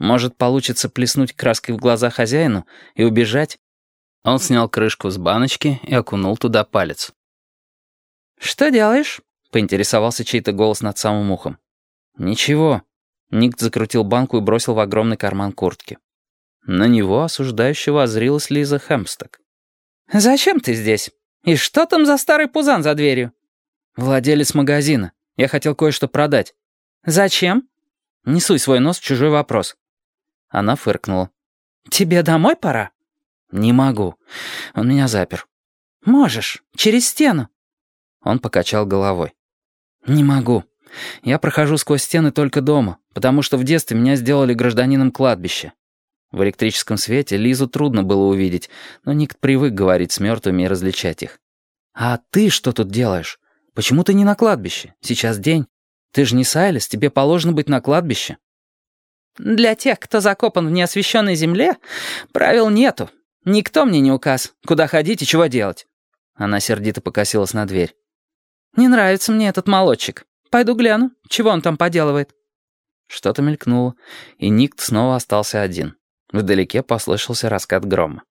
Может, получится плеснуть краской в глаза хозяину и убежать? Он снял крышку с баночки и окунул туда палец. «Что делаешь?» — поинтересовался чей-то голос над самым ухом. «Ничего». Ник закрутил банку и бросил в огромный карман куртки. На него осуждающего озрилась Лиза Хэмсток. «Зачем ты здесь? И что там за старый пузан за дверью?» «Владелец магазина. Я хотел кое-что продать». «Зачем?» «Не суй свой нос в чужой вопрос». Она фыркнула. «Тебе домой пора?» «Не могу. Он меня запер». «Можешь. Через стену». Он покачал головой. «Не могу. Я прохожу сквозь стены только дома, потому что в детстве меня сделали гражданином кладбища. В электрическом свете Лизу трудно было увидеть, но Ник привык говорить с мертвыми и различать их. «А ты что тут делаешь? Почему ты не на кладбище? Сейчас день. Ты же не Сайлис, тебе положено быть на кладбище». «Для тех, кто закопан в неосвещенной земле, правил нету. Никто мне не указ, куда ходить и чего делать». Она сердито покосилась на дверь. «Не нравится мне этот молодчик. Пойду гляну, чего он там поделывает». Что-то мелькнуло, и Ник снова остался один. Вдалеке послышался раскат грома.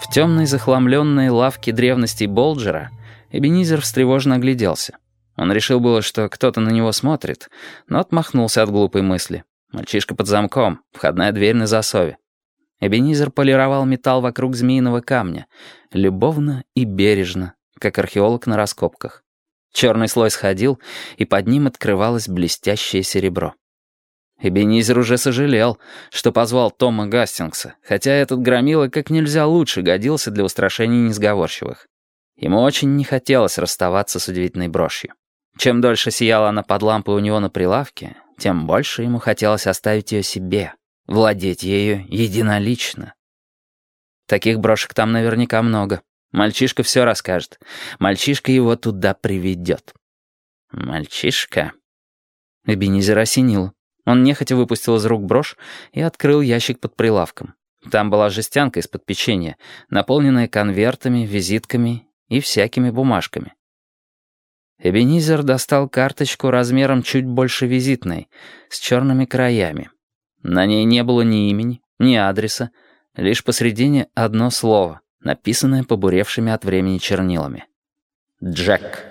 В темной захламленной лавке древностей Болджера Эбенизер встревоженно огляделся. Он решил было, что кто-то на него смотрит, но отмахнулся от глупой мысли. Мальчишка под замком, входная дверь на засове. Эбенизер полировал металл вокруг змеиного камня, любовно и бережно, как археолог на раскопках. Черный слой сходил, и под ним открывалось блестящее серебро. Эбенизер уже сожалел, что позвал Тома Гастингса, хотя этот громила как нельзя лучше годился для устрашения несговорчивых. Ему очень не хотелось расставаться с удивительной брошью. Чем дольше сияла она под лампой у него на прилавке, тем больше ему хотелось оставить ее себе, владеть ею единолично. Таких брошек там наверняка много. Мальчишка все расскажет. Мальчишка его туда приведет. Мальчишка. Эбенизер осенил. Он нехотя выпустил из рук брошь и открыл ящик под прилавком. Там была жестянка из-под печенья, наполненная конвертами, визитками и всякими бумажками. Эбенизер достал карточку размером чуть больше визитной, с черными краями. На ней не было ни имени, ни адреса, лишь посредине одно слово, написанное побуревшими от времени чернилами. «Джек».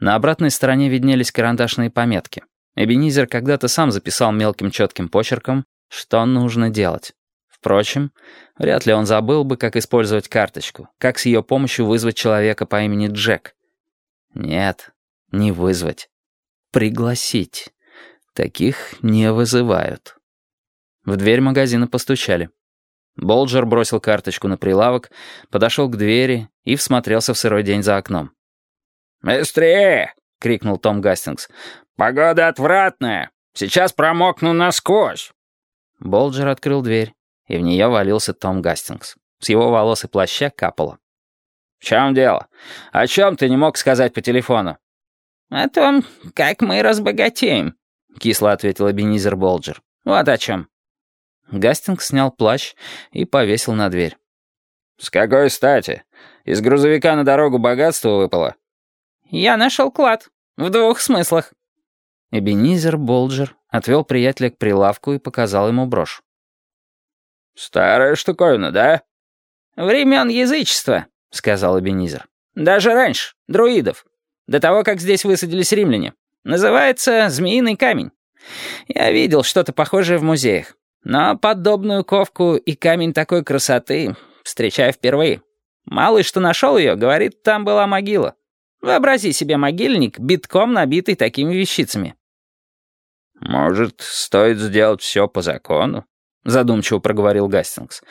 На обратной стороне виднелись карандашные пометки. Эбенизер когда-то сам записал мелким четким почерком, что нужно делать. Впрочем, вряд ли он забыл бы, как использовать карточку, как с ее помощью вызвать человека по имени Джек. Нет, не вызвать. Пригласить. Таких не вызывают. В дверь магазина постучали. Болджер бросил карточку на прилавок, подошел к двери и всмотрелся в сырой день за окном. «Быстрее!» — крикнул Том Гастингс. «Погода отвратная! Сейчас промокну насквозь!» Болджер открыл дверь, и в нее валился Том Гастингс. С его волос и плаща капало. «В чем дело? О чем ты не мог сказать по телефону?» «О том, как мы разбогатеем», — кисло ответил Эбенизер Болджер. «Вот о чем». Гастингс снял плащ и повесил на дверь. «С какой стати? Из грузовика на дорогу богатство выпало?» «Я нашел клад. В двух смыслах». Эбенизер Болджер отвел приятеля к прилавку и показал ему брошь. «Старая штуковина, да?» «Времен язычества», — сказал Эбенизер. «Даже раньше, друидов. До того, как здесь высадились римляне. Называется «Змеиный камень». Я видел что-то похожее в музеях. Но подобную ковку и камень такой красоты встречаю впервые. Малый, что нашел ее, говорит, там была могила. Вообрази себе могильник, битком набитый такими вещицами. «Может, стоит сделать все по закону?» — задумчиво проговорил Гастингс.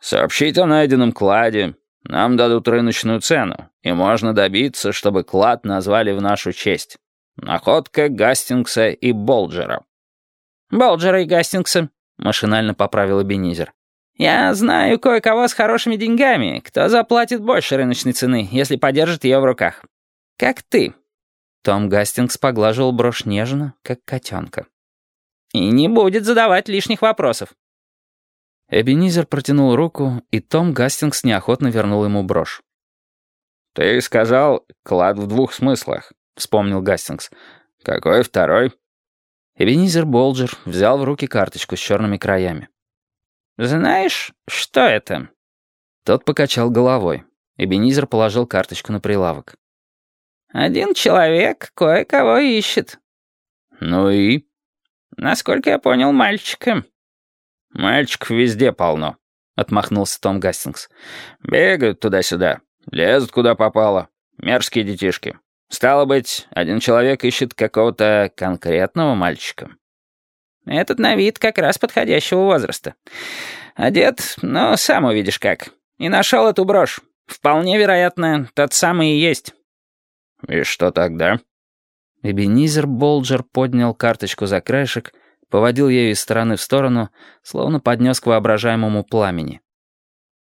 «Сообщить о найденном кладе. Нам дадут рыночную цену, и можно добиться, чтобы клад назвали в нашу честь. Находка Гастингса и Болджера». «Болджера и Гастингса», — машинально поправил Бенизер. «Я знаю кое-кого с хорошими деньгами, кто заплатит больше рыночной цены, если подержит ее в руках. Как ты». Том Гастингс поглаживал брошь нежно, как котенка. «И не будет задавать лишних вопросов». Эбенизер протянул руку, и Том Гастингс неохотно вернул ему брошь. «Ты сказал, клад в двух смыслах», — вспомнил Гастингс. «Какой второй?» Эбенизер Болджер взял в руки карточку с черными краями. «Знаешь, что это?» Тот покачал головой. Эбенизер положил карточку на прилавок. «Один человек кое-кого ищет». «Ну и?» «Насколько я понял, мальчика». «Мальчиков везде полно», — отмахнулся Том Гастингс. «Бегают туда-сюда, лезут куда попало. Мерзкие детишки. Стало быть, один человек ищет какого-то конкретного мальчика». «Этот на вид как раз подходящего возраста. Одет, ну, сам увидишь как. И нашел эту брошь. Вполне вероятно, тот самый и есть». «И что тогда?» Эбенизер Болджер поднял карточку за краешек поводил ею из стороны в сторону, словно поднес к воображаемому пламени.